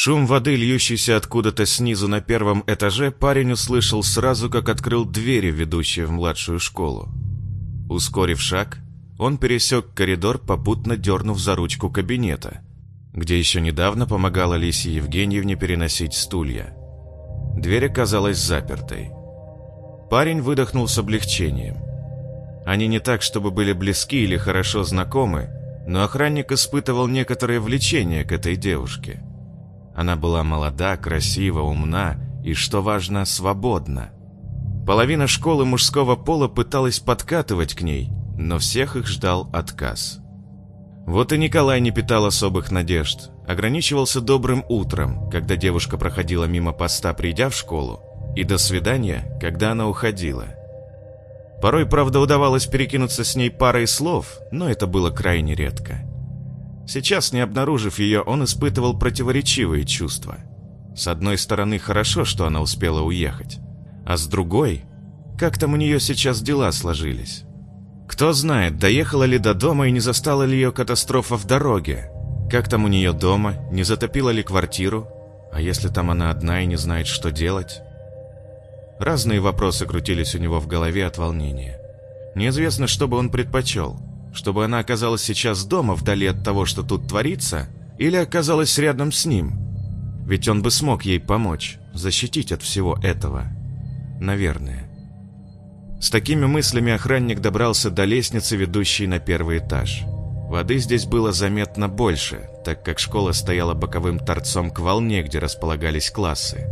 Шум воды, льющийся откуда-то снизу на первом этаже, парень услышал сразу, как открыл двери, ведущие в младшую школу. Ускорив шаг, он пересек коридор, попутно дернув за ручку кабинета, где еще недавно помогала Лисе Евгеньевне переносить стулья. Дверь оказалась запертой. Парень выдохнул с облегчением. Они не так, чтобы были близки или хорошо знакомы, но охранник испытывал некоторое влечение к этой девушке. Она была молода, красива, умна и, что важно, свободна. Половина школы мужского пола пыталась подкатывать к ней, но всех их ждал отказ. Вот и Николай не питал особых надежд, ограничивался добрым утром, когда девушка проходила мимо поста, придя в школу, и до свидания, когда она уходила. Порой, правда, удавалось перекинуться с ней парой слов, но это было крайне редко. Сейчас, не обнаружив ее, он испытывал противоречивые чувства. С одной стороны, хорошо, что она успела уехать, а с другой, как там у нее сейчас дела сложились. Кто знает, доехала ли до дома и не застала ли ее катастрофа в дороге. Как там у нее дома, не затопила ли квартиру? А если там она одна и не знает, что делать? Разные вопросы крутились у него в голове от волнения. Неизвестно, что бы он предпочел. Чтобы она оказалась сейчас дома, вдали от того, что тут творится, или оказалась рядом с ним. Ведь он бы смог ей помочь, защитить от всего этого. Наверное. С такими мыслями охранник добрался до лестницы, ведущей на первый этаж. Воды здесь было заметно больше, так как школа стояла боковым торцом к волне, где располагались классы.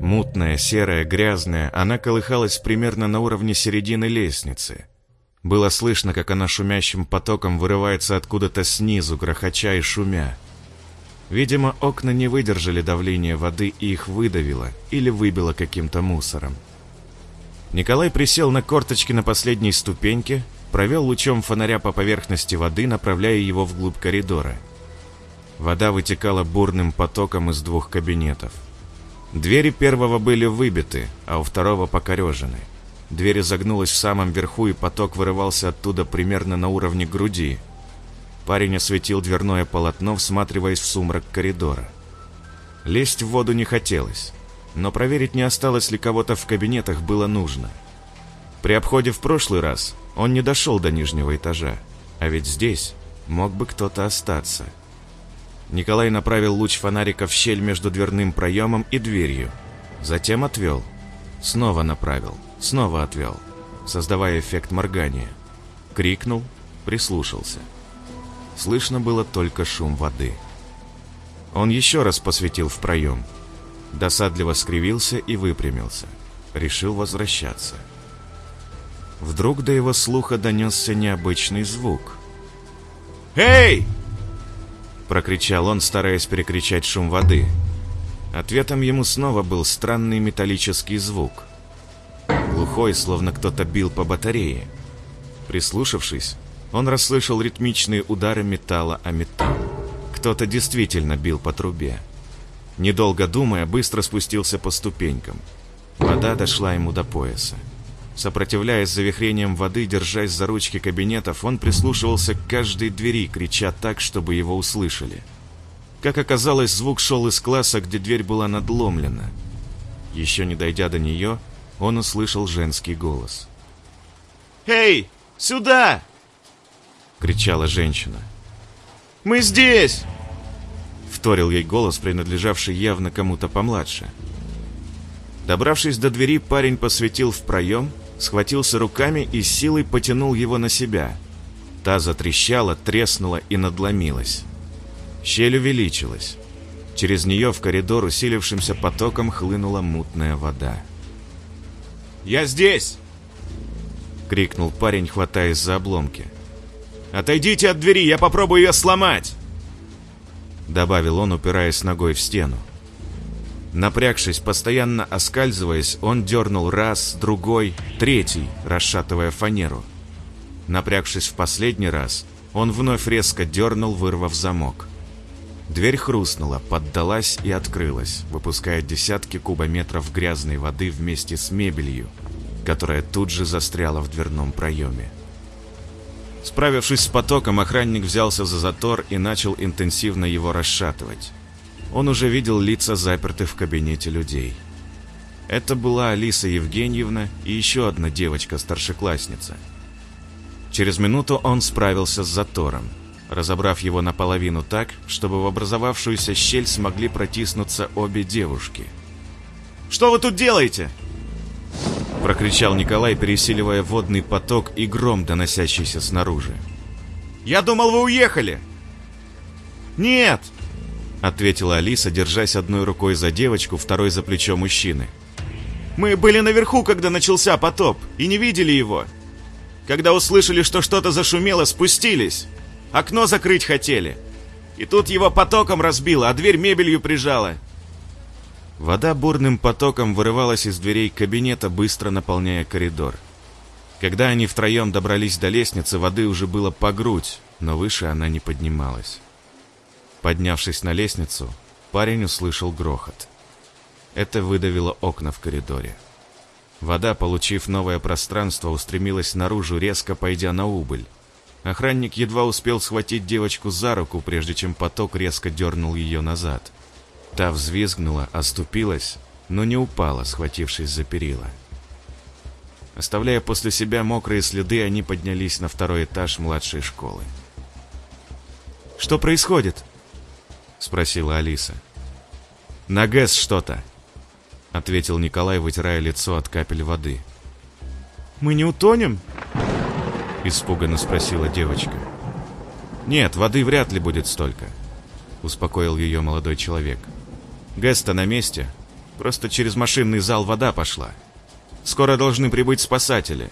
Мутная, серая, грязная, она колыхалась примерно на уровне середины лестницы. Было слышно, как она шумящим потоком вырывается откуда-то снизу, грохоча и шумя. Видимо, окна не выдержали давления воды и их выдавило или выбило каким-то мусором. Николай присел на корточки на последней ступеньке, провел лучом фонаря по поверхности воды, направляя его вглубь коридора. Вода вытекала бурным потоком из двух кабинетов. Двери первого были выбиты, а у второго покорежены. Дверь загнулась в самом верху, и поток вырывался оттуда примерно на уровне груди. Парень осветил дверное полотно, всматриваясь в сумрак коридора. Лезть в воду не хотелось но проверить, не осталось ли кого-то в кабинетах, было нужно. При обходе в прошлый раз он не дошел до нижнего этажа, а ведь здесь мог бы кто-то остаться. Николай направил луч фонарика в щель между дверным проемом и дверью, затем отвел, снова направил, снова отвел, создавая эффект моргания. Крикнул, прислушался. Слышно было только шум воды. Он еще раз посветил в проем – Досадливо скривился и выпрямился. Решил возвращаться. Вдруг до его слуха донесся необычный звук. «Эй!» Прокричал он, стараясь перекричать шум воды. Ответом ему снова был странный металлический звук. Глухой, словно кто-то бил по батарее. Прислушавшись, он расслышал ритмичные удары металла о металл. Кто-то действительно бил по трубе. Недолго думая, быстро спустился по ступенькам. Вода дошла ему до пояса. Сопротивляясь завихрением воды, держась за ручки кабинетов, он прислушивался к каждой двери, крича так, чтобы его услышали. Как оказалось, звук шел из класса, где дверь была надломлена. Еще не дойдя до нее, он услышал женский голос. «Эй, сюда!» — кричала женщина. «Мы здесь!» вторил ей голос, принадлежавший явно кому-то помладше. Добравшись до двери, парень посветил в проем, схватился руками и силой потянул его на себя. Та затрещала, треснула и надломилась. Щель увеличилась. Через нее в коридор усилившимся потоком хлынула мутная вода. «Я здесь!» — крикнул парень, хватаясь за обломки. «Отойдите от двери, я попробую ее сломать!» добавил он, упираясь ногой в стену. Напрягшись, постоянно оскальзываясь, он дернул раз, другой, третий, расшатывая фанеру. Напрягшись в последний раз, он вновь резко дернул, вырвав замок. Дверь хрустнула, поддалась и открылась, выпуская десятки кубометров грязной воды вместе с мебелью, которая тут же застряла в дверном проеме. Справившись с потоком, охранник взялся за затор и начал интенсивно его расшатывать. он уже видел лица запертых в кабинете людей. Это была Алиса Евгеньевна и еще одна девочка-старшеклассница. Через минуту он справился с затором, разобрав его наполовину так, чтобы в образовавшуюся щель смогли протиснуться обе девушки. «Что вы тут делаете?» Прокричал Николай, пересиливая водный поток и гром, доносящийся снаружи. «Я думал, вы уехали!» «Нет!» Ответила Алиса, держась одной рукой за девочку, второй за плечо мужчины. Мы были наверху, когда начался потоп, и не видели его. Когда услышали, что что-то зашумело, спустились. Окно закрыть хотели. И тут его потоком разбило, а дверь мебелью прижала. Вода бурным потоком вырывалась из дверей кабинета, быстро наполняя коридор. Когда они втроем добрались до лестницы, воды уже было по грудь, но выше она не поднималась. Поднявшись на лестницу, парень услышал грохот. Это выдавило окна в коридоре. Вода, получив новое пространство, устремилась наружу, резко пойдя на убыль. Охранник едва успел схватить девочку за руку, прежде чем поток резко дернул ее назад. Та взвизгнула, оступилась, но не упала, схватившись за перила. Оставляя после себя мокрые следы, они поднялись на второй этаж младшей школы. «Что происходит?» — спросила Алиса. «На ГЭС что-то», ответил Николай, вытирая лицо от капель воды. «Мы не утонем?» Испуганно спросила девочка. «Нет, воды вряд ли будет столько», успокоил ее молодой человек. «Гэс-то на месте. Просто через машинный зал вода пошла. Скоро должны прибыть спасатели.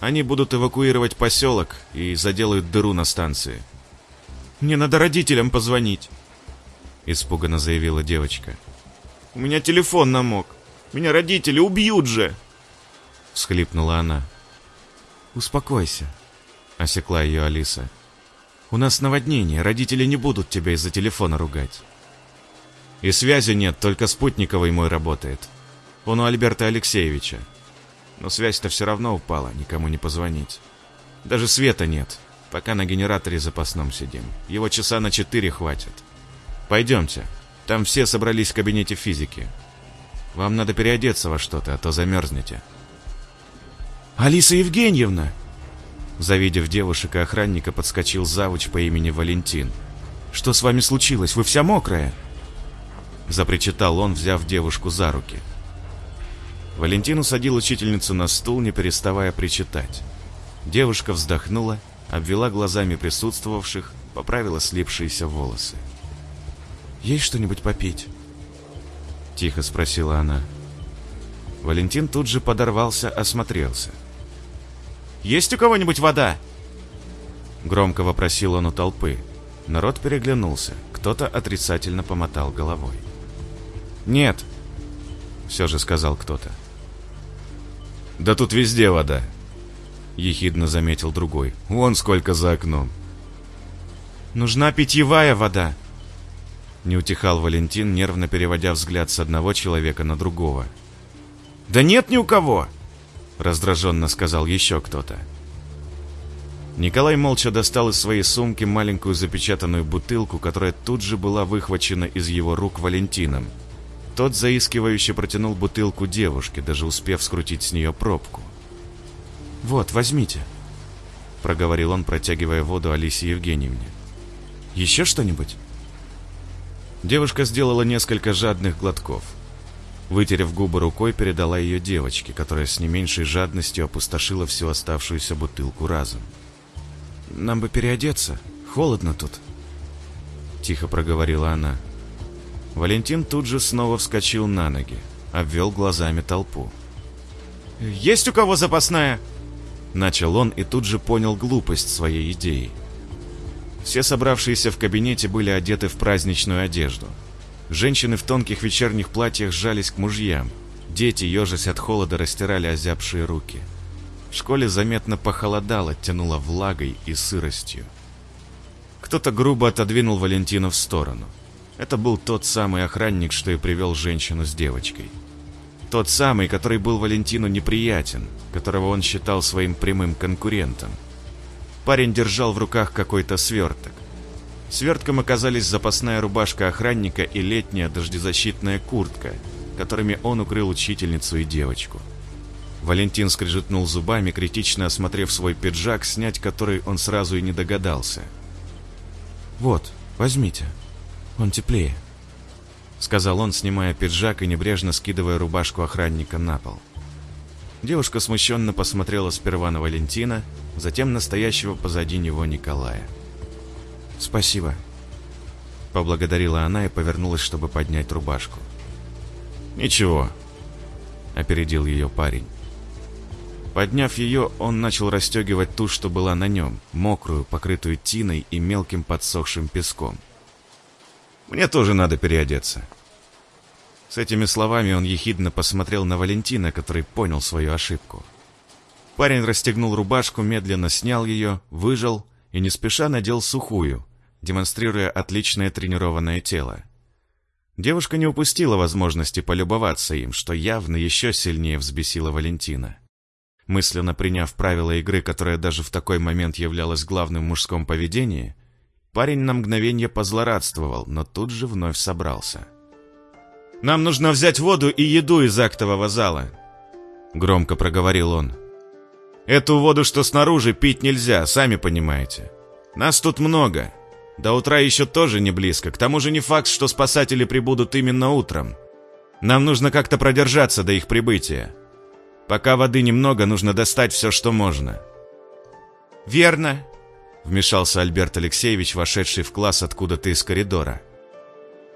Они будут эвакуировать поселок и заделают дыру на станции». «Мне надо родителям позвонить», испуганно заявила девочка. «У меня телефон намок». Меня родители убьют же!» Всхлипнула она. «Успокойся», — осекла ее Алиса. «У нас наводнение, родители не будут тебя из-за телефона ругать». «И связи нет, только спутниковый мой работает. Он у Альберта Алексеевича. Но связь-то все равно упала, никому не позвонить. Даже света нет, пока на генераторе запасном сидим. Его часа на четыре хватит. Пойдемте, там все собрались в кабинете физики. Вам надо переодеться во что-то, а то замерзнете. «Алиса Евгеньевна!» Завидев девушек и охранника, подскочил завуч по имени Валентин. «Что с вами случилось? Вы вся мокрая!» Запричитал он, взяв девушку за руки. Валентин усадил учительницу на стул, не переставая причитать. Девушка вздохнула, обвела глазами присутствовавших, поправила слипшиеся волосы. «Есть что-нибудь попить?» — тихо спросила она. Валентин тут же подорвался, осмотрелся. «Есть у кого-нибудь вода?» Громко вопросил он у толпы. Народ переглянулся, кто-то отрицательно помотал головой. «Нет», — все же сказал кто-то. «Да тут везде вода», — ехидно заметил другой. «Вон сколько за окном». «Нужна питьевая вода», не утихал Валентин, нервно переводя взгляд с одного человека на другого. «Да нет ни у кого!» Раздраженно сказал еще кто-то. Николай молча достал из своей сумки маленькую запечатанную бутылку, которая тут же была выхвачена из его рук Валентином. Тот заискивающе протянул бутылку девушке, даже успев скрутить с нее пробку. «Вот, возьмите», — проговорил он, протягивая воду Алисе Евгеньевне. «Еще что-нибудь?» Девушка сделала несколько жадных глотков. Вытерев губы рукой, передала ее девочке, которая с не меньшей жадностью опустошила всю оставшуюся бутылку разом. «Нам бы переодеться. Холодно тут», — тихо проговорила она. Валентин тут же снова вскочил на ноги, обвел глазами толпу. «Есть у кого запасная?» Начал он и тут же понял глупость своей идеи. Все собравшиеся в кабинете были одеты в праздничную одежду. Женщины в тонких вечерних платьях сжались к мужьям. Дети, ежась от холода, растирали озябшие руки. В школе заметно похолодало, тянуло влагой и сыростью. Кто-то грубо отодвинул Валентину в сторону. Это был тот самый охранник, что и привел женщину с девочкой. Тот самый, который был Валентину неприятен, которого он считал своим прямым конкурентом. Парень держал в руках какой-то сверток. Свертком оказались запасная рубашка охранника и летняя дождезащитная куртка, которыми он укрыл учительницу и девочку. Валентин скрежетнул зубами, критично осмотрев свой пиджак, снять который он сразу и не догадался. «Вот, возьмите, он теплее», — сказал он, снимая пиджак и небрежно скидывая рубашку охранника на пол. Девушка смущенно посмотрела сперва на Валентина, затем на стоящего позади него Николая. «Спасибо», — поблагодарила она и повернулась, чтобы поднять рубашку. «Ничего», — опередил ее парень. Подняв ее, он начал расстегивать ту, что была на нем, мокрую, покрытую тиной и мелким подсохшим песком. «Мне тоже надо переодеться». С этими словами он ехидно посмотрел на Валентина, который понял свою ошибку. Парень расстегнул рубашку, медленно снял ее, выжал и не спеша надел сухую, демонстрируя отличное тренированное тело. Девушка не упустила возможности полюбоваться им, что явно еще сильнее взбесило Валентина. Мысленно приняв правила игры, которая даже в такой момент являлась главным в мужском поведении, парень на мгновение позлорадствовал, но тут же вновь собрался. «Нам нужно взять воду и еду из актового зала», — громко проговорил он. «Эту воду, что снаружи, пить нельзя, сами понимаете. Нас тут много. До утра еще тоже не близко, к тому же не факт, что спасатели прибудут именно утром. Нам нужно как-то продержаться до их прибытия». Пока воды немного, нужно достать все, что можно. «Верно», — вмешался Альберт Алексеевич, вошедший в класс откуда-то из коридора.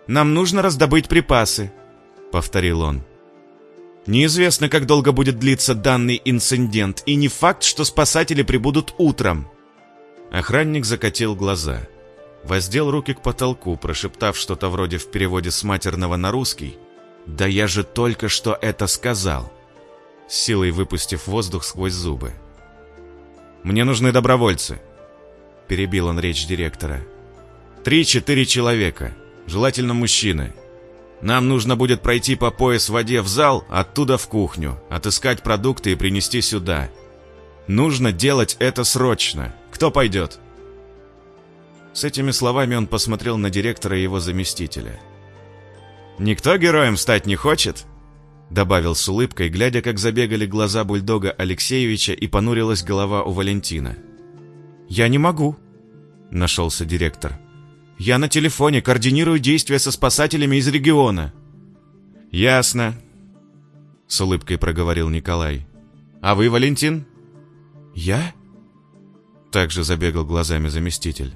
«Нам нужно раздобыть припасы», — повторил он. «Неизвестно, как долго будет длиться данный инцидент, и не факт, что спасатели прибудут утром». Охранник закатил глаза, воздел руки к потолку, прошептав что-то вроде в переводе с матерного на русский. «Да я же только что это сказал!» силой выпустив воздух сквозь зубы. «Мне нужны добровольцы», — перебил он речь директора. «Три-четыре человека, желательно мужчины. Нам нужно будет пройти по пояс в воде в зал, оттуда в кухню, отыскать продукты и принести сюда. Нужно делать это срочно. Кто пойдет?» С этими словами он посмотрел на директора и его заместителя. «Никто героем стать не хочет?» Добавил с улыбкой, глядя, как забегали глаза бульдога Алексеевича и понурилась голова у Валентина. «Я не могу», — нашелся директор. «Я на телефоне координирую действия со спасателями из региона». «Ясно», — с улыбкой проговорил Николай. «А вы, Валентин?» «Я?» Также забегал глазами заместитель.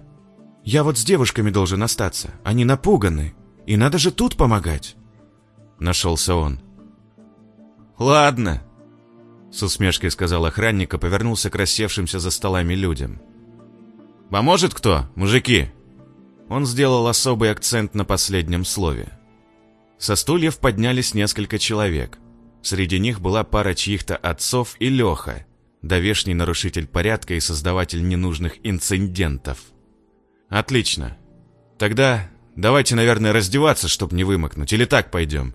«Я вот с девушками должен остаться. Они напуганы. И надо же тут помогать!» Нашелся он. «Ладно», — с усмешкой сказал охранник и повернулся к рассевшимся за столами людям. «Поможет кто, мужики?» Он сделал особый акцент на последнем слове. Со стульев поднялись несколько человек. Среди них была пара чьих-то отцов и Леха, давешний нарушитель порядка и создаватель ненужных инцидентов. «Отлично. Тогда давайте, наверное, раздеваться, чтобы не вымокнуть, или так пойдем?»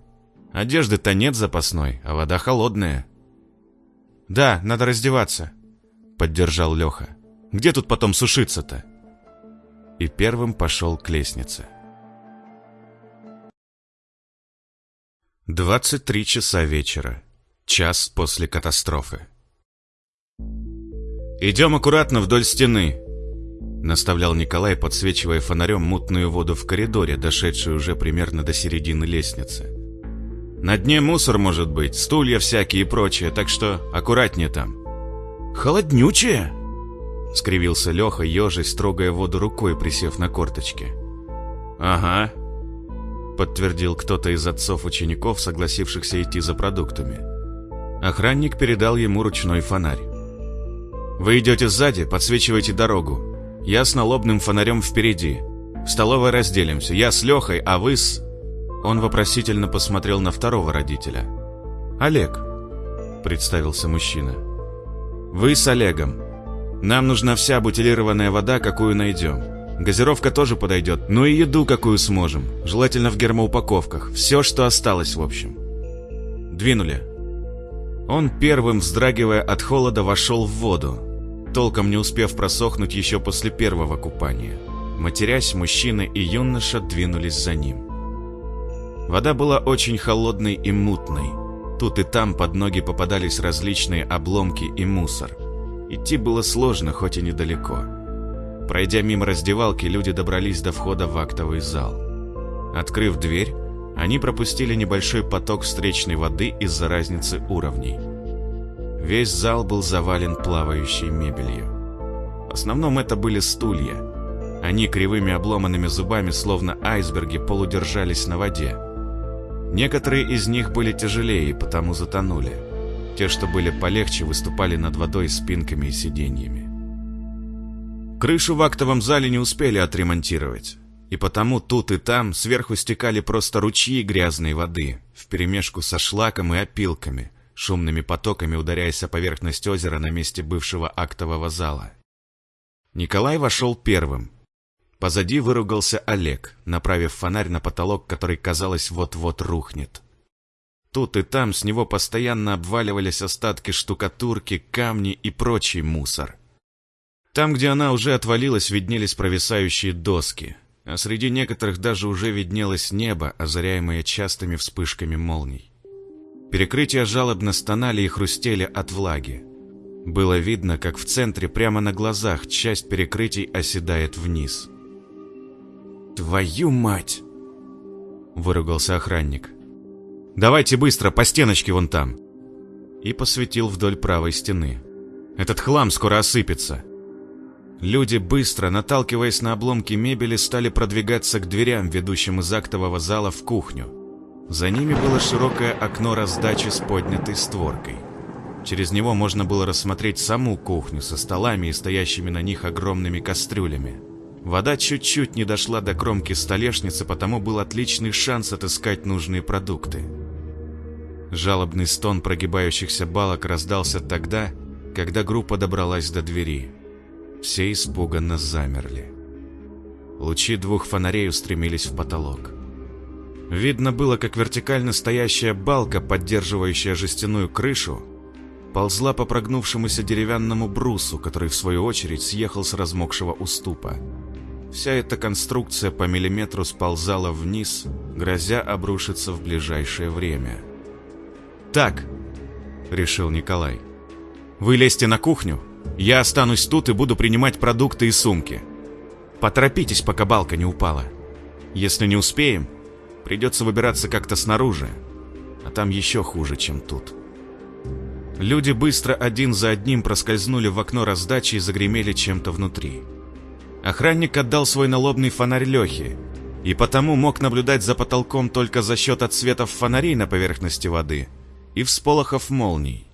Одежды-то нет запасной, а вода холодная. Да, надо раздеваться, поддержал Леха. Где тут потом сушиться-то? И первым пошел к лестнице. 23 часа вечера. Час после катастрофы. «Идем аккуратно вдоль стены», — наставлял Николай, подсвечивая фонарем мутную воду в коридоре, дошедшую уже примерно до середины лестницы. На дне мусор может быть, стулья всякие и прочее, так что аккуратнее там. Холоднючее? Скривился Леха, ежась, трогая воду рукой, присев на корточки. Ага. Подтвердил кто-то из отцов учеников, согласившихся идти за продуктами. Охранник передал ему ручной фонарь. «Вы идете сзади, подсвечивайте дорогу. Я с налобным фонарем впереди. В столовой разделимся. Я с Лехой, а вы с...» Он вопросительно посмотрел на второго родителя. «Олег», — представился мужчина. «Вы с Олегом. Нам нужна вся бутилированная вода, какую найдем. Газировка тоже подойдет, ну и еду, какую сможем. Желательно в гермоупаковках. Все, что осталось, в общем». Двинули. Он первым, вздрагивая от холода, вошел в воду, толком не успев просохнуть еще после первого купания. Матерясь, мужчина и юноша двинулись за ним. Вода была очень холодной и мутной. Тут и там под ноги попадались различные обломки и мусор. Идти было сложно, хоть и недалеко. Пройдя мимо раздевалки, люди добрались до входа в актовый зал. Открыв дверь, они пропустили небольшой поток встречной воды из-за разницы уровней. Весь зал был завален плавающей мебелью. В основном это были стулья. Они кривыми обломанными зубами, словно айсберги, полудержались на воде. Некоторые из них были тяжелее и потому затонули. Те, что были полегче, выступали над водой спинками и сиденьями. Крышу в актовом зале не успели отремонтировать, и потому тут и там сверху стекали просто ручьи грязной воды, вперемешку со шлаком и опилками, шумными потоками ударяясь о поверхность озера на месте бывшего актового зала. Николай вошел первым. Позади выругался Олег, направив фонарь на потолок, который, казалось, вот-вот рухнет. Тут и там с него постоянно обваливались остатки штукатурки, камни и прочий мусор. Там, где она уже отвалилась, виднелись провисающие доски, а среди некоторых даже уже виднелось небо, озаряемое частыми вспышками молний. Перекрытия жалобно стонали и хрустели от влаги. Было видно, как в центре, прямо на глазах, часть перекрытий оседает вниз. «Твою мать!» — выругался охранник. «Давайте быстро, по стеночке вон там!» И посветил вдоль правой стены. «Этот хлам скоро осыпется!» Люди быстро, наталкиваясь на обломки мебели, стали продвигаться к дверям, ведущим из актового зала в кухню. За ними было широкое окно раздачи с поднятой створкой. Через него можно было рассмотреть саму кухню со столами и стоящими на них огромными кастрюлями. Вода чуть-чуть не дошла до кромки столешницы, потому был отличный шанс отыскать нужные продукты. Жалобный стон прогибающихся балок раздался тогда, когда группа добралась до двери. Все испуганно замерли. Лучи двух фонарей устремились в потолок. Видно было, как вертикально стоящая балка, поддерживающая жестяную крышу, ползла по прогнувшемуся деревянному брусу, который, в свою очередь, съехал с размокшего уступа. Вся эта конструкция по миллиметру сползала вниз, грозя обрушиться в ближайшее время. «Так», — решил Николай, — «вы лезьте на кухню, я останусь тут и буду принимать продукты и сумки. Поторопитесь, пока балка не упала. Если не успеем, придется выбираться как-то снаружи, а там еще хуже, чем тут». Люди быстро один за одним проскользнули в окно раздачи и загремели чем-то внутри. Охранник отдал свой налобный фонарь Лехе, и потому мог наблюдать за потолком только за счет отсветов фонарей на поверхности воды и всполохов молний.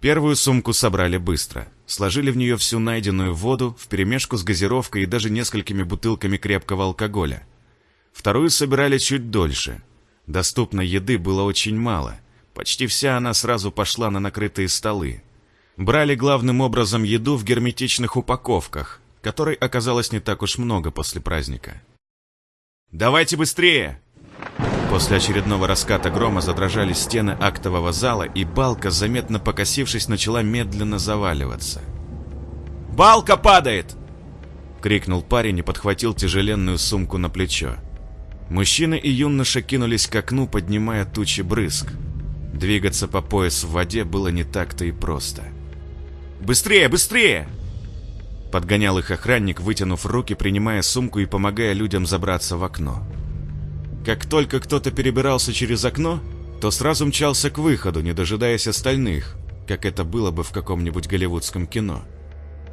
Первую сумку собрали быстро, сложили в нее всю найденную воду вперемешку с газировкой и даже несколькими бутылками крепкого алкоголя. Вторую собирали чуть дольше. Доступной еды было очень мало, почти вся она сразу пошла на накрытые столы. Брали главным образом еду в герметичных упаковках, которой оказалось не так уж много после праздника. «Давайте быстрее!» После очередного раската грома задрожали стены актового зала, и балка, заметно покосившись, начала медленно заваливаться. «Балка падает!» — крикнул парень и подхватил тяжеленную сумку на плечо. Мужчина и юноша кинулись к окну, поднимая тучи брызг. Двигаться по пояс в воде было не так-то и просто. «Быстрее, быстрее!» Подгонял их охранник, вытянув руки, принимая сумку и помогая людям забраться в окно. Как только кто-то перебирался через окно, то сразу мчался к выходу, не дожидаясь остальных, как это было бы в каком-нибудь голливудском кино.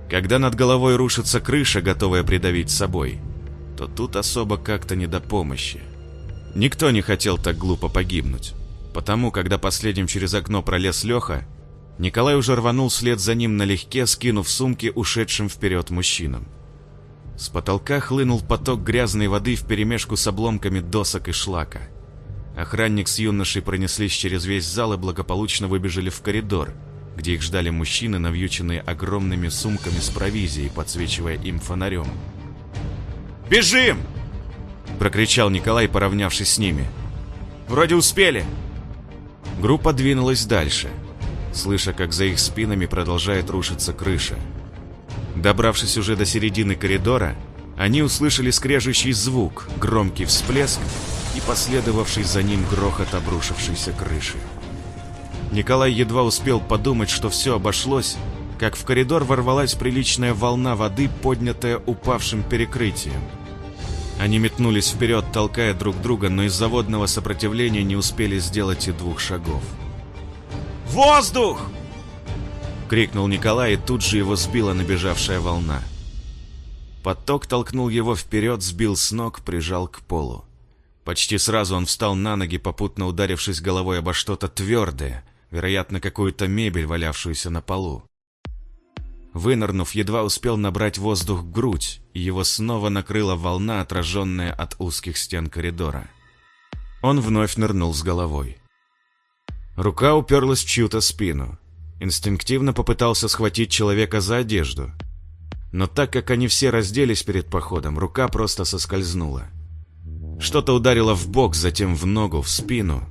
Когда над головой рушится крыша, готовая придавить собой, то тут особо как-то не до помощи. Никто не хотел так глупо погибнуть. Потому, когда последним через окно пролез Леха, Николай уже рванул вслед за ним налегке, скинув сумки ушедшим вперед мужчинам. С потолка хлынул поток грязной воды вперемешку с обломками досок и шлака. Охранник с юношей пронеслись через весь зал и благополучно выбежали в коридор, где их ждали мужчины, навьюченные огромными сумками с провизией, подсвечивая им фонарем. «Бежим!» – прокричал Николай, поравнявшись с ними. «Вроде успели!» Группа двинулась дальше – слыша, как за их спинами продолжает рушиться крыша. Добравшись уже до середины коридора, Они услышали скрежущий звук, громкий всплеск и последовавший за ним грохот обрушившейся крыши. Николай едва успел подумать, что все обошлось, как в коридор ворвалась приличная волна воды, поднятая упавшим перекрытием. Они метнулись вперед, толкая друг друга, но из заводного сопротивления не успели сделать и двух шагов. «Воздух!» — крикнул Николай, и тут же его сбила набежавшая волна. Поток толкнул его вперед, сбил с ног, прижал к полу. Почти сразу он встал на ноги, попутно ударившись головой обо что-то твердое, вероятно, какую-то мебель, валявшуюся на полу. Вынырнув, едва успел набрать воздух в грудь, и его снова накрыла волна, отраженная от узких стен коридора. Он вновь нырнул с головой. Рука уперлась в чью-то спину. Инстинктивно попытался схватить человека за одежду — но так как они все разделись перед походом, рука просто соскользнула. Что-то ударило в бок, затем в ногу, в спину.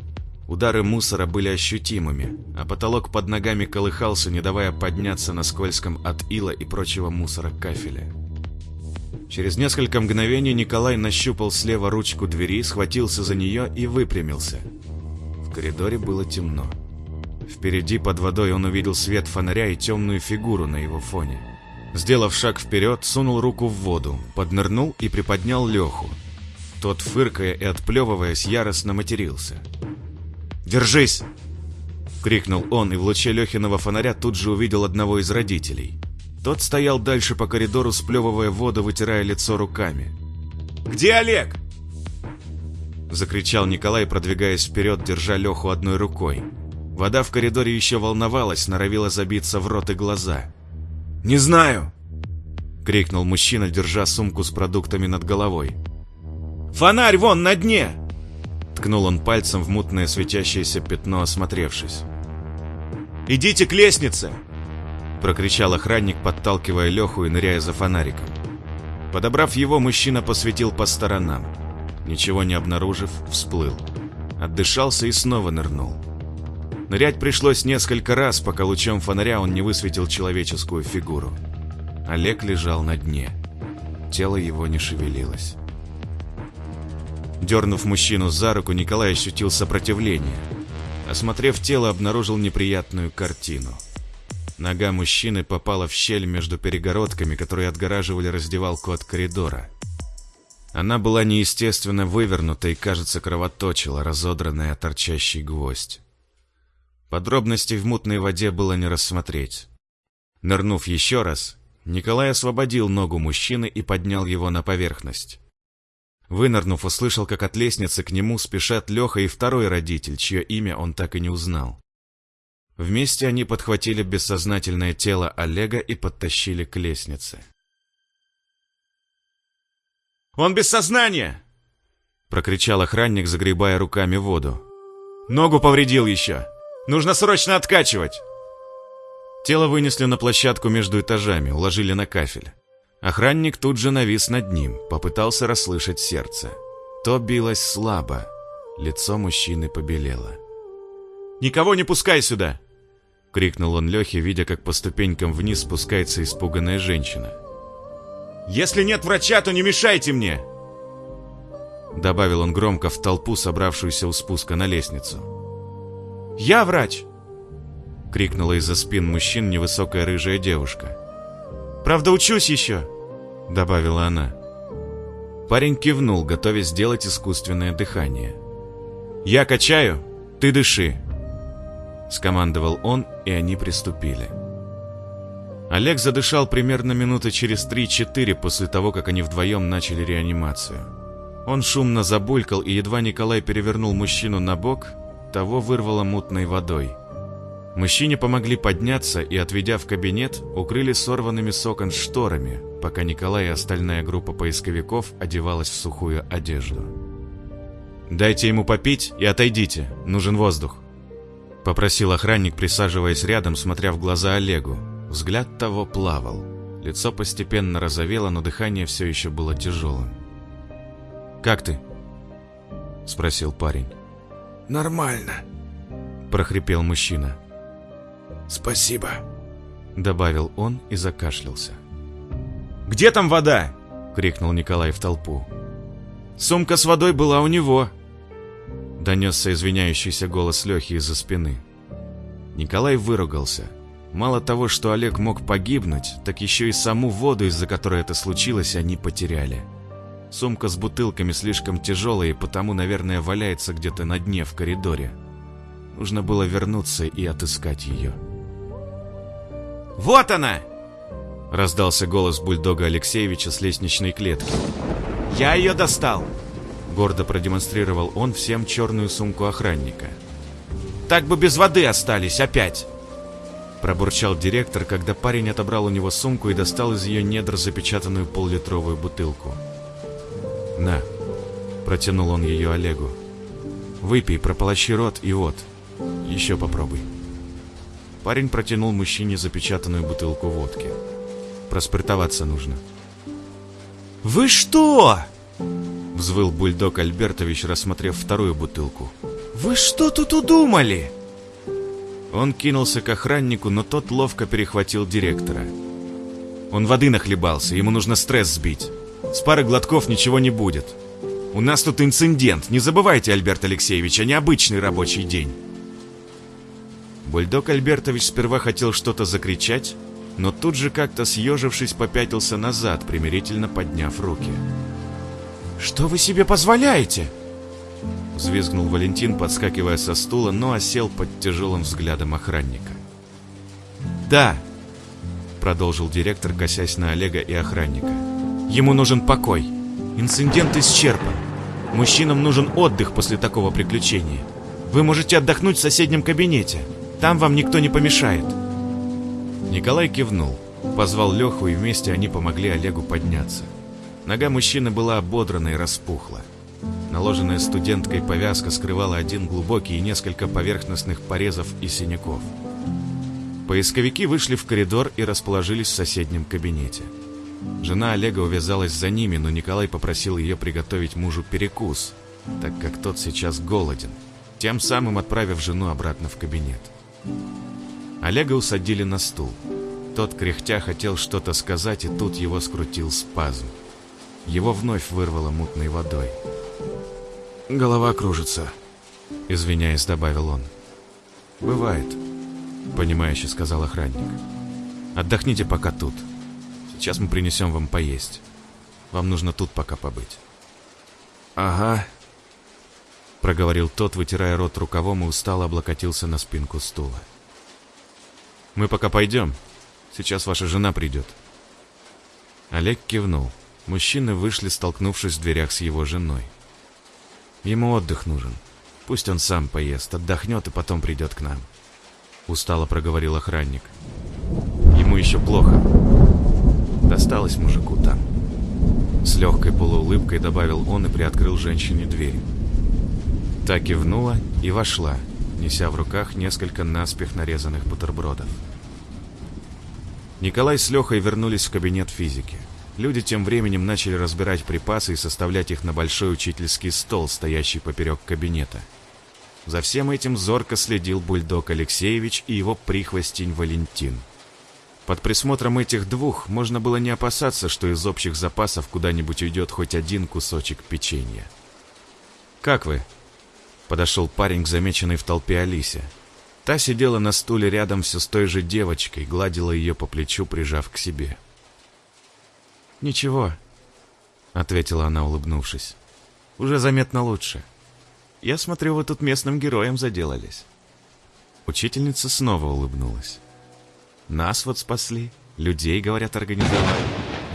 Удары мусора были ощутимыми, а потолок под ногами колыхался, не давая подняться на скользком от ила и прочего мусора кафеля. Через несколько мгновений Николай нащупал слева ручку двери, схватился за нее и выпрямился. В коридоре было темно. Впереди под водой он увидел свет фонаря и темную фигуру на его фоне. Сделав шаг вперед, сунул руку в воду, поднырнул и приподнял Леху. Тот, фыркая и отплевываясь, яростно матерился. «Держись!» — крикнул он, и в луче Лехиного фонаря тут же увидел одного из родителей. Тот стоял дальше по коридору, сплевывая воду, вытирая лицо руками. «Где Олег?» Закричал Николай, продвигаясь вперед, держа Леху одной рукой. Вода в коридоре еще волновалась, норовила забиться в рот и глаза. «Не знаю!» — крикнул мужчина, держа сумку с продуктами над головой. «Фонарь вон на дне!» Ткнул он пальцем в мутное светящееся пятно, осмотревшись. «Идите к лестнице!» Прокричал охранник, подталкивая Леху и ныряя за фонариком. Подобрав его, мужчина посветил по сторонам. Ничего не обнаружив, всплыл. Отдышался и снова нырнул. Нырять пришлось несколько раз, пока лучом фонаря он не высветил человеческую фигуру. Олег лежал на дне. Тело его не шевелилось. Дернув мужчину за руку, Николай ощутил сопротивление. Осмотрев тело, обнаружил неприятную картину. Нога мужчины попала в щель между перегородками, которые отгораживали раздевалку от коридора. Она была неестественно вывернута и, кажется, кровоточила, разодранная торчащий гвоздь. Подробностей в мутной воде было не рассмотреть. Нырнув еще раз, Николай освободил ногу мужчины и поднял его на поверхность. Вынырнув, услышал, как от лестницы к нему спешат Леха и второй родитель, чье имя он так и не узнал. Вместе они подхватили бессознательное тело Олега и подтащили к лестнице. «Он без сознания!» Прокричал охранник, загребая руками воду. «Ногу повредил еще!» Нужно срочно откачивать!» Тело вынесли на площадку между этажами, уложили на кафель. Охранник тут же навис над ним, попытался расслышать сердце. То билось слабо, лицо мужчины побелело. «Никого не пускай сюда!» — крикнул он Лехе, видя, как по ступенькам вниз спускается испуганная женщина. «Если нет врача, то не мешайте мне!» Добавил он громко в толпу, собравшуюся у спуска на лестницу. «Я врач!» — крикнула из-за спин мужчин невысокая рыжая девушка. «Правда, учусь еще!» — добавила она. Парень кивнул, готовясь сделать искусственное дыхание. «Я качаю, ты дыши!» Скомандовал он, и они приступили. Олег задышал примерно минуты через 3-4 после того, как они вдвоем начали реанимацию. Он шумно забулькал, и едва Николай перевернул мужчину на бок, того вырвало мутной водой. Мужчине помогли подняться и, отведя в кабинет, укрыли сорванными с окон шторами, пока Николай и остальная группа поисковиков одевалась в сухую одежду. «Дайте ему попить и отойдите, нужен воздух», — попросил охранник, присаживаясь рядом, смотря в глаза Олегу. Взгляд того плавал. Лицо постепенно розовело, но дыхание все еще было тяжелым. «Как ты?» — спросил парень. «Нормально», — прохрипел мужчина. «Спасибо», — добавил он и закашлялся. «Где там вода?» — крикнул Николай в толпу. «Сумка с водой была у него!» Донесся извиняющийся голос Лехи из-за спины. Николай выругался. Мало того, что Олег мог погибнуть, так еще и саму воду, из-за которой это случилось, они потеряли. Сумка с бутылками слишком тяжелая и потому, наверное, валяется где-то на дне в коридоре. Нужно было вернуться и отыскать ее. «Вот она!» Раздался голос бульдога Алексеевича с лестничной клетки. «Я ее достал!» Гордо продемонстрировал он всем черную сумку охранника. «Так бы без воды остались опять!» Пробурчал директор, когда парень отобрал у него сумку и достал из ее недр запечатанную поллитровую бутылку. «На!» Протянул он ее Олегу. «Выпей, прополощи рот и вот. Еще попробуй». Парень протянул мужчине запечатанную бутылку водки. Проспиртоваться нужно. «Вы что?» Взвыл бульдог Альбертович, рассмотрев вторую бутылку. «Вы что тут удумали?» Он кинулся к охраннику, но тот ловко перехватил директора. Он воды нахлебался, ему нужно стресс сбить. С пары глотков ничего не будет. У нас тут инцидент, не забывайте, Альберт Алексеевич, а не обычный рабочий день. Бульдог Альбертович сперва хотел что-то закричать, но тут же как-то съежившись попятился назад, примирительно подняв руки. «Что вы себе позволяете?» Взвизгнул Валентин, подскакивая со стула, но осел под тяжелым взглядом охранника. «Да», — продолжил директор, косясь на Олега и охранника. «Ему нужен покой. Инцидент исчерпан. Мужчинам нужен отдых после такого приключения. Вы можете отдохнуть в соседнем кабинете. Там вам никто не помешает». Николай кивнул, позвал Леху, и вместе они помогли Олегу подняться. Нога мужчины была ободрана и распухла. Наложенная студенткой повязка скрывала один глубокий и несколько поверхностных порезов и синяков. Поисковики вышли в коридор и расположились в соседнем кабинете. Жена Олега увязалась за ними, но Николай попросил ее приготовить мужу перекус, так как тот сейчас голоден, тем самым отправив жену обратно в кабинет. Олега усадили на стул. Тот, кряхтя, хотел что-то сказать, и тут его скрутил спазм. Его вновь вырвало мутной водой. Голова кружится. Извиняясь, добавил он. «Бывает», — понимающе сказал охранник. «Отдохните пока тут. Сейчас мы принесем вам поесть. Вам нужно тут пока побыть». «Ага», — проговорил тот, вытирая рот рукавом и устало облокотился на спинку стула. «Мы пока пойдем. Сейчас ваша жена придет». Олег кивнул. Мужчины вышли, столкнувшись в дверях с его женой. Ему отдых нужен. Пусть он сам поест, отдохнет и потом придет к нам. Устало проговорил охранник. Ему еще плохо. Досталось мужику там. С легкой полуулыбкой добавил он и приоткрыл женщине дверь. Та кивнула и вошла, неся в руках несколько наспех нарезанных бутербродов. Николай с Лехой вернулись в кабинет физики. Люди тем временем начали разбирать припасы и составлять их на большой учительский стол, стоящий поперек кабинета. За всем этим зорко следил бульдог Алексеевич и его прихвостень Валентин. Под присмотром этих двух можно было не опасаться, что из общих запасов куда-нибудь уйдет хоть один кусочек печенья. «Как вы?» Подошел парень к замеченной в толпе Алисе. Та сидела на стуле рядом все с той же девочкой, гладила ее по плечу, прижав к себе. «Ничего», — ответила она, улыбнувшись. «Уже заметно лучше. Я смотрю, вы тут местным героем заделались». Учительница снова улыбнулась. «Нас вот спасли, людей, говорят, организовали.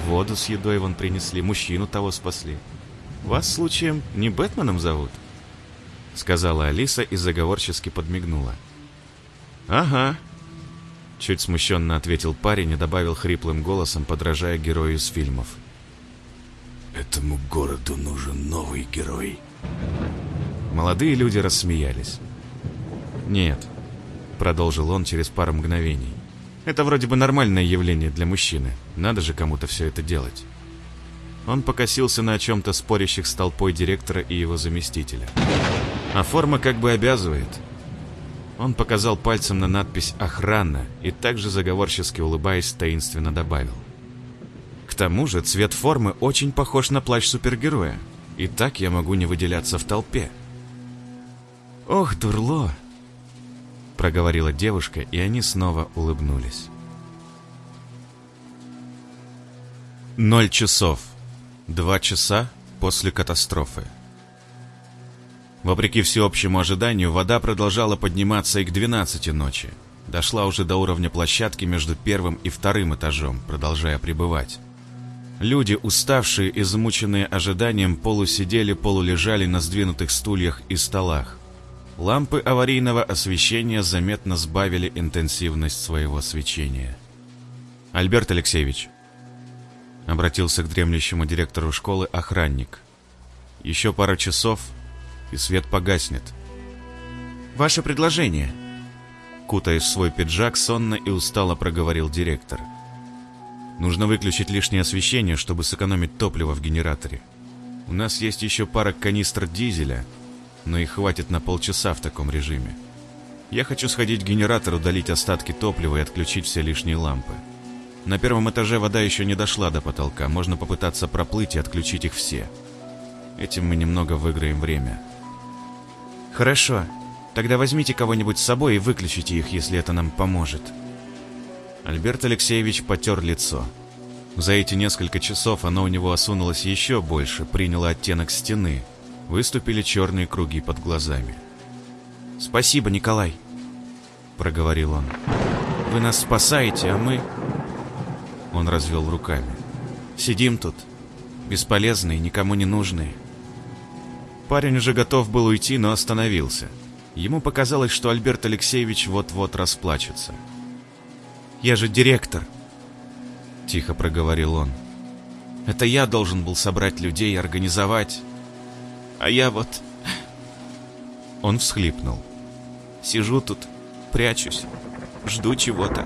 Воду с едой вон принесли, мужчину того спасли. Вас, случаем, не Бэтменом зовут?» Сказала Алиса и заговорчески подмигнула. «Ага», Чуть смущенно ответил парень и добавил хриплым голосом, подражая герою из фильмов. «Этому городу нужен новый герой». Молодые люди рассмеялись. «Нет», — продолжил он через пару мгновений. «Это вроде бы нормальное явление для мужчины. Надо же кому-то все это делать». Он покосился на о чем-то спорящих с толпой директора и его заместителя. «А форма как бы обязывает», он показал пальцем на надпись «Охрана» и также заговорчески улыбаясь таинственно добавил. К тому же цвет формы очень похож на плащ супергероя, и так я могу не выделяться в толпе. «Ох, дурло!» — проговорила девушка, и они снова улыбнулись. Ноль часов. Два часа после катастрофы. Вопреки всеобщему ожиданию, вода продолжала подниматься и к 12 ночи. Дошла уже до уровня площадки между первым и вторым этажом, продолжая пребывать. Люди, уставшие, измученные ожиданием, полусидели, полулежали на сдвинутых стульях и столах. Лампы аварийного освещения заметно сбавили интенсивность своего свечения. «Альберт Алексеевич», — обратился к дремлющему директору школы охранник, — «еще пара часов, и свет погаснет». «Ваше предложение?» Кутаясь в свой пиджак, сонно и устало проговорил директор. «Нужно выключить лишнее освещение, чтобы сэкономить топливо в генераторе. У нас есть еще пара канистр дизеля, но их хватит на полчаса в таком режиме. Я хочу сходить к генератору, долить остатки топлива и отключить все лишние лампы. На первом этаже вода еще не дошла до потолка, можно попытаться проплыть и отключить их все. Этим мы немного выиграем время». «Хорошо. Тогда возьмите кого-нибудь с собой и выключите их, если это нам поможет». Альберт Алексеевич потер лицо. За эти несколько часов оно у него осунулось еще больше, приняло оттенок стены. Выступили черные круги под глазами. «Спасибо, Николай», — проговорил он. «Вы нас спасаете, а мы...» Он развел руками. «Сидим тут, бесполезные, никому не нужные». Парень уже готов был уйти, но остановился. Ему показалось, что Альберт Алексеевич вот-вот расплачется. «Я же директор», — тихо проговорил он. «Это я должен был собрать людей, организовать. А я вот...» Он всхлипнул. «Сижу тут, прячусь, жду чего-то».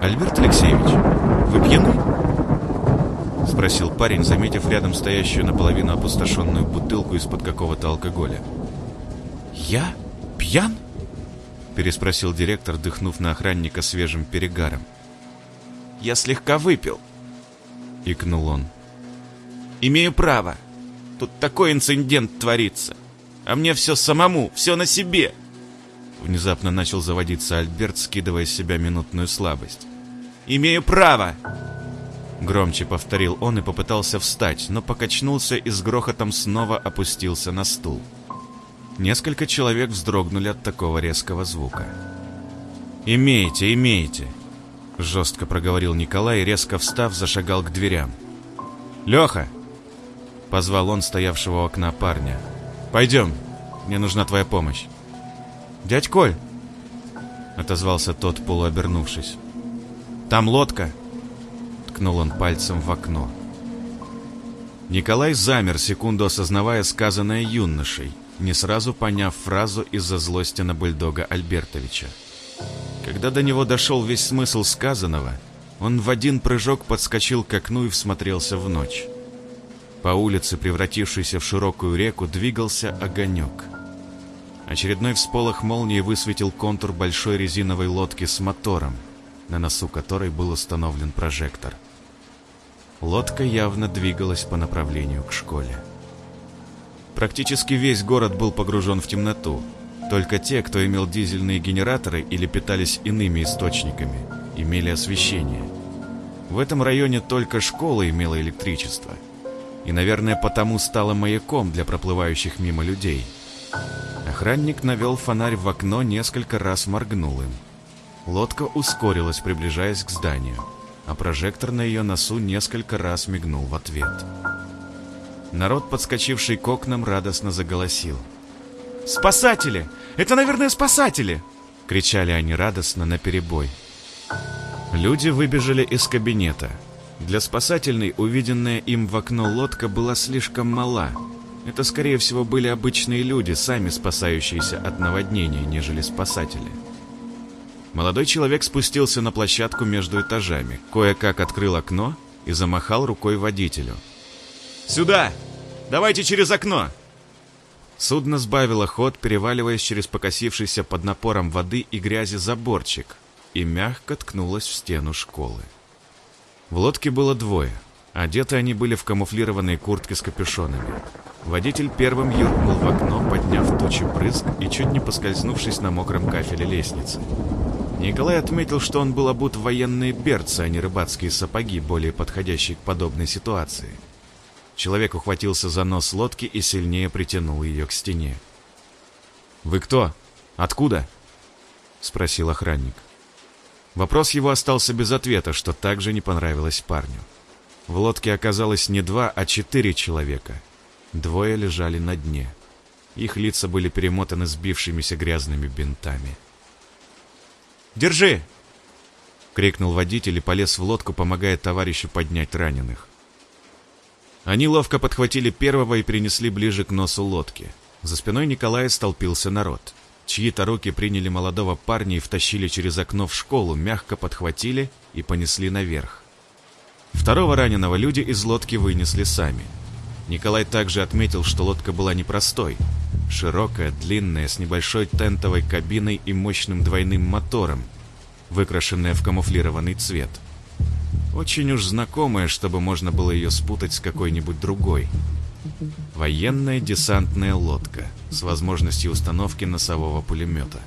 «Альберт Алексеевич, вы пьяны?» — спросил парень, заметив рядом стоящую наполовину опустошенную бутылку из-под какого-то алкоголя. «Я? Пьян?» — переспросил директор, дыхнув на охранника свежим перегаром. «Я слегка выпил», — икнул он. «Имею право. Тут такой инцидент творится. А мне все самому, все на себе». Внезапно начал заводиться Альберт, скидывая с себя минутную слабость. «Имею право!» Громче повторил он и попытался встать, но покачнулся и с грохотом снова опустился на стул. Несколько человек вздрогнули от такого резкого звука. «Имеете, имеете!» Жестко проговорил Николай резко встав, зашагал к дверям. «Леха!» Позвал он стоявшего у окна парня. «Пойдем, мне нужна твоя помощь». «Дядь Коль!» Отозвался тот, полуобернувшись. «Там лодка!» Ткнул он пальцем в окно. Николай замер, секунду осознавая сказанное юношей, не сразу поняв фразу из-за злости на бульдога Альбертовича. Когда до него дошел весь смысл сказанного, он в один прыжок подскочил к окну и всмотрелся в ночь. По улице, превратившейся в широкую реку, двигался огонек. Очередной всполох молнии высветил контур большой резиновой лодки с мотором, на носу которой был установлен прожектор. Лодка явно двигалась по направлению к школе. Практически весь город был погружен в темноту. Только те, кто имел дизельные генераторы или питались иными источниками, имели освещение. В этом районе только школа имела электричество. И, наверное, потому стала маяком для проплывающих мимо людей. Охранник навел фонарь в окно, несколько раз моргнул им. Лодка ускорилась, приближаясь к зданию а прожектор на ее носу несколько раз мигнул в ответ. Народ, подскочивший к окнам, радостно заголосил. «Спасатели! Это, наверное, спасатели!» — кричали они радостно наперебой. Люди выбежали из кабинета. Для спасательной увиденная им в окно лодка была слишком мала. Это, скорее всего, были обычные люди, сами спасающиеся от наводнения, нежели спасатели. Молодой человек спустился на площадку между этажами, кое-как открыл окно и замахал рукой водителю. «Сюда! Давайте через окно!» Судно сбавило ход, переваливаясь через покосившийся под напором воды и грязи заборчик, и мягко ткнулось в стену школы. В лодке было двое Одеты они были в камуфлированные куртки с капюшонами. Водитель первым юркнул в окно, подняв тучи брызг и чуть не поскользнувшись на мокром кафеле лестницы. Николай отметил, что он был обут в военные берцы, а не рыбацкие сапоги, более подходящие к подобной ситуации. Человек ухватился за нос лодки и сильнее притянул ее к стене. «Вы кто? Откуда?» — спросил охранник. Вопрос его остался без ответа, что также не понравилось парню. В лодке оказалось не два, а четыре человека. Двое лежали на дне. Их лица были перемотаны сбившимися грязными бинтами. «Держи!» — крикнул водитель и полез в лодку, помогая товарищу поднять раненых. Они ловко подхватили первого и принесли ближе к носу лодки. За спиной Николая столпился народ. Чьи-то руки приняли молодого парня и втащили через окно в школу, мягко подхватили и понесли наверх. Второго раненого люди из лодки вынесли сами. Николай также отметил, что лодка была непростой. Широкая, длинная, с небольшой тентовой кабиной и мощным двойным мотором, выкрашенная в камуфлированный цвет. Очень уж знакомая, чтобы можно было ее спутать с какой-нибудь другой. Военная десантная лодка с возможностью установки носового пулемета.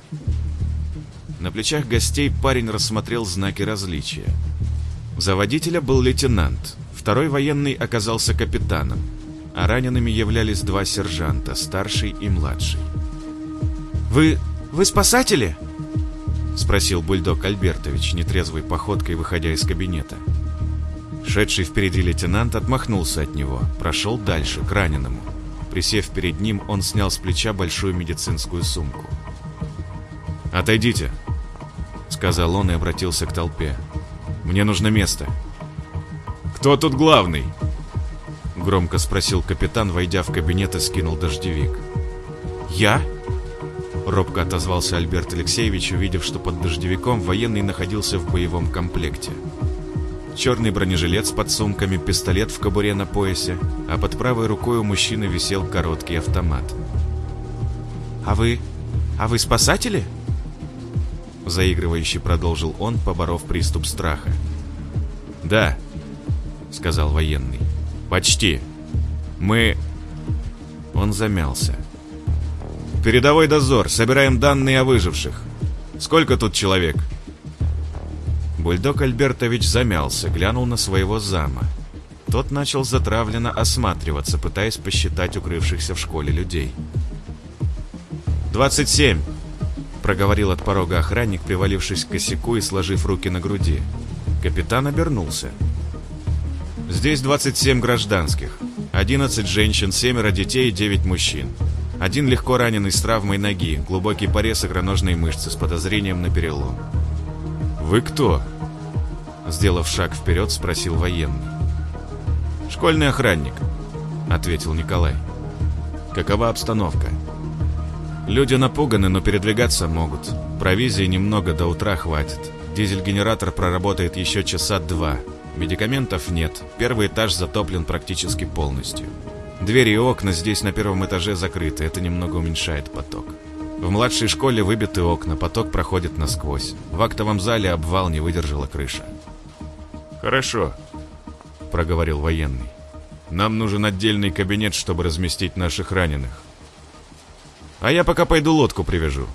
На плечах гостей парень рассмотрел знаки различия – за водителя был лейтенант, второй военный оказался капитаном, а ранеными являлись два сержанта, старший и младший. «Вы... вы спасатели?» — спросил бульдог Альбертович, нетрезвой походкой выходя из кабинета. Шедший впереди лейтенант отмахнулся от него, прошел дальше, к раненому. Присев перед ним, он снял с плеча большую медицинскую сумку. «Отойдите», — сказал он и обратился к толпе. Мне нужно место». «Кто тут главный?» Громко спросил капитан, войдя в кабинет и скинул дождевик. «Я?» Робко отозвался Альберт Алексеевич, увидев, что под дождевиком военный находился в боевом комплекте. Черный бронежилет с подсумками, пистолет в кобуре на поясе, а под правой рукой у мужчины висел короткий автомат. «А вы... а вы спасатели?» Заигрывающе продолжил он, поборов приступ страха. «Да», — сказал военный. «Почти. Мы...» Он замялся. «Передовой дозор. Собираем данные о выживших. Сколько тут человек?» Бульдог Альбертович замялся, глянул на своего зама. Тот начал затравленно осматриваться, пытаясь посчитать укрывшихся в школе людей. «Двадцать семь!» проговорил от порога охранник, привалившись к косяку и сложив руки на груди. Капитан обернулся. «Здесь 27 гражданских, 11 женщин, 7 детей и 9 мужчин. Один легко раненый с травмой ноги, глубокий порез икроножной мышцы с подозрением на перелом». «Вы кто?» Сделав шаг вперед, спросил военный. «Школьный охранник», — ответил Николай. «Какова обстановка?» Люди напуганы, но передвигаться могут. Провизии немного, до утра хватит. Дизель-генератор проработает еще часа два. Медикаментов нет. Первый этаж затоплен практически полностью. Двери и окна здесь на первом этаже закрыты, это немного уменьшает поток. В младшей школе выбиты окна, поток проходит насквозь. В актовом зале обвал не выдержала крыша. «Хорошо», — проговорил военный. «Нам нужен отдельный кабинет, чтобы разместить наших раненых. А я пока пойду лодку привяжу.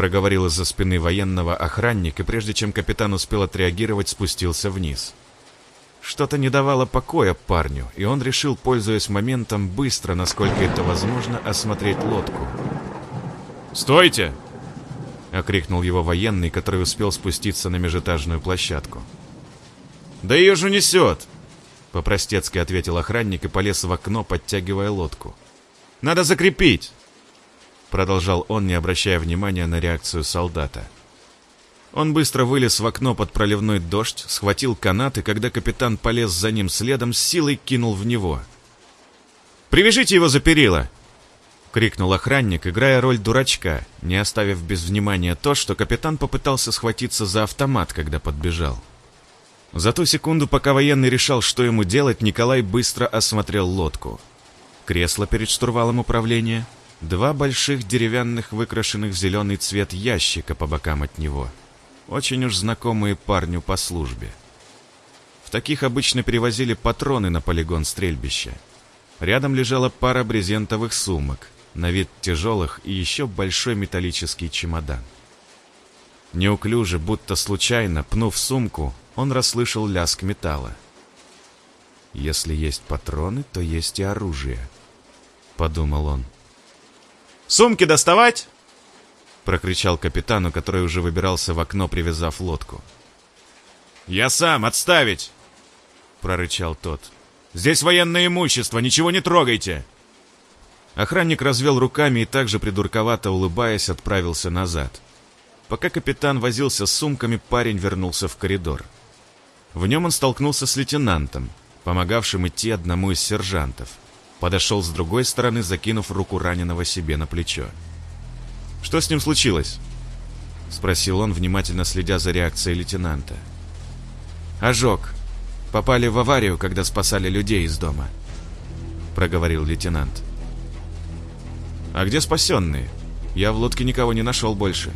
Проговорил из-за спины военного охранник, и прежде чем капитан успел отреагировать, спустился вниз. Что-то не давало покоя парню, и он решил, пользуясь моментом, быстро, насколько это возможно, осмотреть лодку. «Стойте!» — окрикнул его военный, который успел спуститься на межэтажную площадку. «Да ее же несет!» — по-простецки ответил охранник и полез в окно, подтягивая лодку. Надо закрепить!» Продолжал он, не обращая внимания на реакцию солдата. Он быстро вылез в окно под проливной дождь, схватил канат, и когда капитан полез за ним следом, с силой кинул в него. «Привяжите его за перила!» — крикнул охранник, играя роль дурачка, не оставив без внимания то, что капитан попытался схватиться за автомат, когда подбежал. За ту секунду, пока военный решал, что ему делать, Николай быстро осмотрел лодку кресло перед штурвалом управления, два больших деревянных выкрашенных в зеленый цвет ящика по бокам от него, очень уж знакомые парню по службе. В таких обычно перевозили патроны на полигон стрельбища. Рядом лежала пара брезентовых сумок, на вид тяжелых и еще большой металлический чемодан. Неуклюже, будто случайно, пнув сумку, он расслышал лязг металла. «Если есть патроны, то есть и оружие», — подумал он. «Сумки доставать?» — прокричал капитану, который уже выбирался в окно, привязав лодку. «Я сам, отставить!» — прорычал тот. «Здесь военное имущество, ничего не трогайте!» Охранник развел руками и также придурковато улыбаясь отправился назад. Пока капитан возился с сумками, парень вернулся в коридор. В нем он столкнулся с лейтенантом, помогавшим идти одному из сержантов. Подошел с другой стороны, закинув руку раненого себе на плечо. «Что с ним случилось?» — спросил он, внимательно следя за реакцией лейтенанта. «Ожог. Попали в аварию, когда спасали людей из дома», — проговорил лейтенант. «А где спасенные? Я в лодке никого не нашел больше».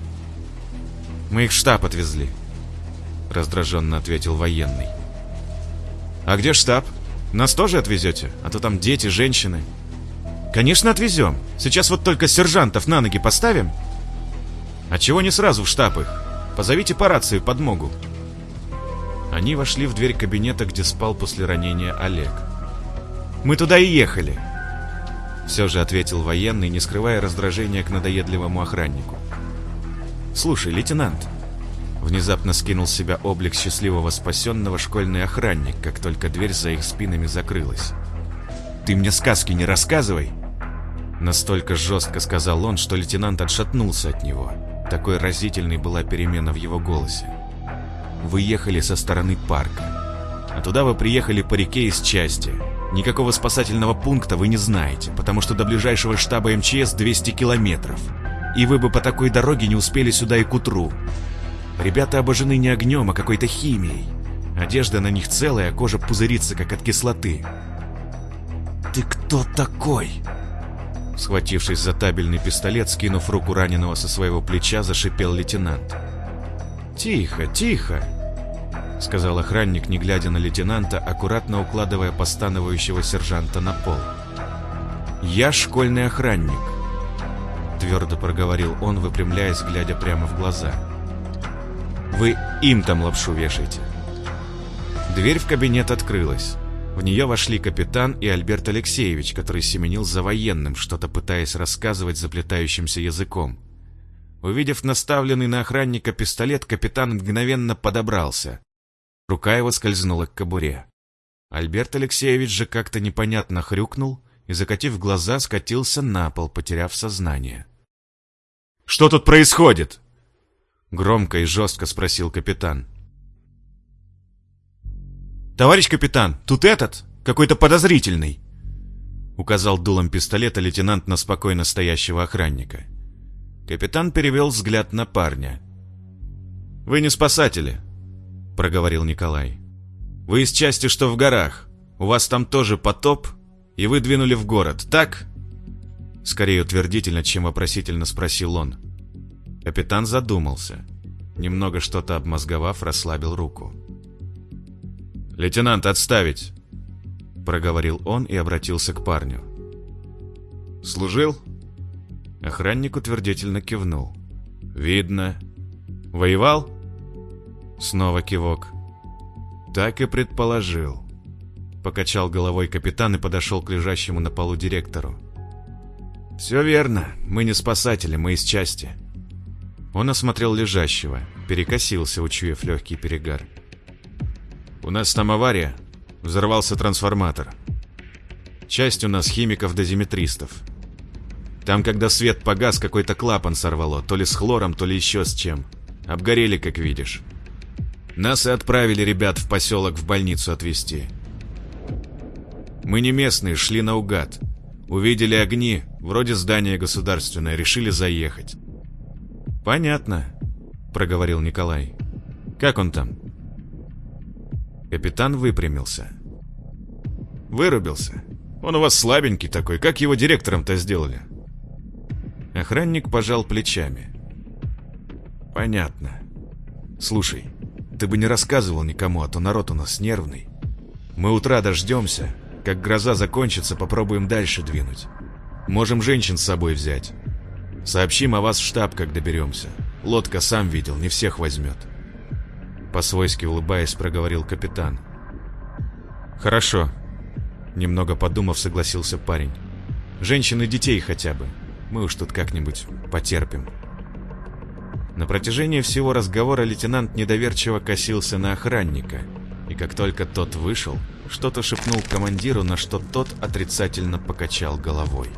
«Мы их в штаб отвезли», — раздраженно ответил военный. «А где штаб? Нас тоже отвезете? А то там дети, женщины». «Конечно отвезем. Сейчас вот только сержантов на ноги поставим». «А чего не сразу в штаб их? Позовите по рации подмогу». Они вошли в дверь кабинета, где спал после ранения Олег. «Мы туда и ехали», — все же ответил военный, не скрывая раздражения к надоедливому охраннику. «Слушай, лейтенант», Внезапно скинул с себя облик счастливого спасенного школьный охранник, как только дверь за их спинами закрылась. «Ты мне сказки не рассказывай!» Настолько жестко сказал он, что лейтенант отшатнулся от него. Такой разительной была перемена в его голосе. «Вы ехали со стороны парка, а туда вы приехали по реке из части. Никакого спасательного пункта вы не знаете, потому что до ближайшего штаба МЧС 200 километров. И вы бы по такой дороге не успели сюда и к утру. Ребята обожжены не огнем, а какой-то химией. Одежда на них целая, а кожа пузырится, как от кислоты. «Ты кто такой?» Схватившись за табельный пистолет, скинув руку раненого со своего плеча, зашипел лейтенант. «Тихо, тихо!» — сказал охранник, не глядя на лейтенанта, аккуратно укладывая постановающего сержанта на пол. «Я школьный охранник», — твердо проговорил он, выпрямляясь, глядя прямо в глаза. Вы им там лапшу вешаете. Дверь в кабинет открылась. В нее вошли капитан и Альберт Алексеевич, который семенил за военным, что-то пытаясь рассказывать заплетающимся языком. Увидев наставленный на охранника пистолет, капитан мгновенно подобрался. Рука его скользнула к кобуре. Альберт Алексеевич же как-то непонятно хрюкнул и, закатив глаза, скатился на пол, потеряв сознание. «Что тут происходит?» Громко и жестко спросил капитан. «Товарищ капитан, тут этот, какой-то подозрительный!» Указал дулом пистолета лейтенант на спокойно стоящего охранника. Капитан перевел взгляд на парня. «Вы не спасатели», — проговорил Николай. «Вы из части, что в горах. У вас там тоже потоп, и вы двинули в город, так?» Скорее утвердительно, чем вопросительно спросил он. Капитан задумался. Немного что-то обмозговав, расслабил руку. «Лейтенант, отставить!» Проговорил он и обратился к парню. «Служил?» Охранник утвердительно кивнул. «Видно. Воевал?» Снова кивок. «Так и предположил». Покачал головой капитан и подошел к лежащему на полу директору. «Все верно. Мы не спасатели, мы из части. Он осмотрел лежащего, перекосился, учуяв легкий перегар. «У нас там авария. Взорвался трансформатор. Часть у нас химиков-дозиметристов. Там, когда свет погас, какой-то клапан сорвало, то ли с хлором, то ли еще с чем. Обгорели, как видишь. Нас и отправили ребят в поселок в больницу отвезти. Мы не местные, шли наугад. Увидели огни, вроде здания государственное, решили заехать. «Понятно», — проговорил Николай. «Как он там?» Капитан выпрямился. «Вырубился. Он у вас слабенький такой. Как его директором-то сделали?» Охранник пожал плечами. «Понятно. Слушай, ты бы не рассказывал никому, а то народ у нас нервный. Мы утра дождемся, как гроза закончится, попробуем дальше двинуть. Можем женщин с собой взять. Сообщим о вас в штаб, как доберемся. Лодка сам видел, не всех возьмет. По-свойски улыбаясь, проговорил капитан. Хорошо. Немного подумав, согласился парень. Женщин и детей хотя бы. Мы уж тут как-нибудь потерпим. На протяжении всего разговора лейтенант недоверчиво косился на охранника, и как только тот вышел, что-то шепнул командиру, на что тот отрицательно покачал головой.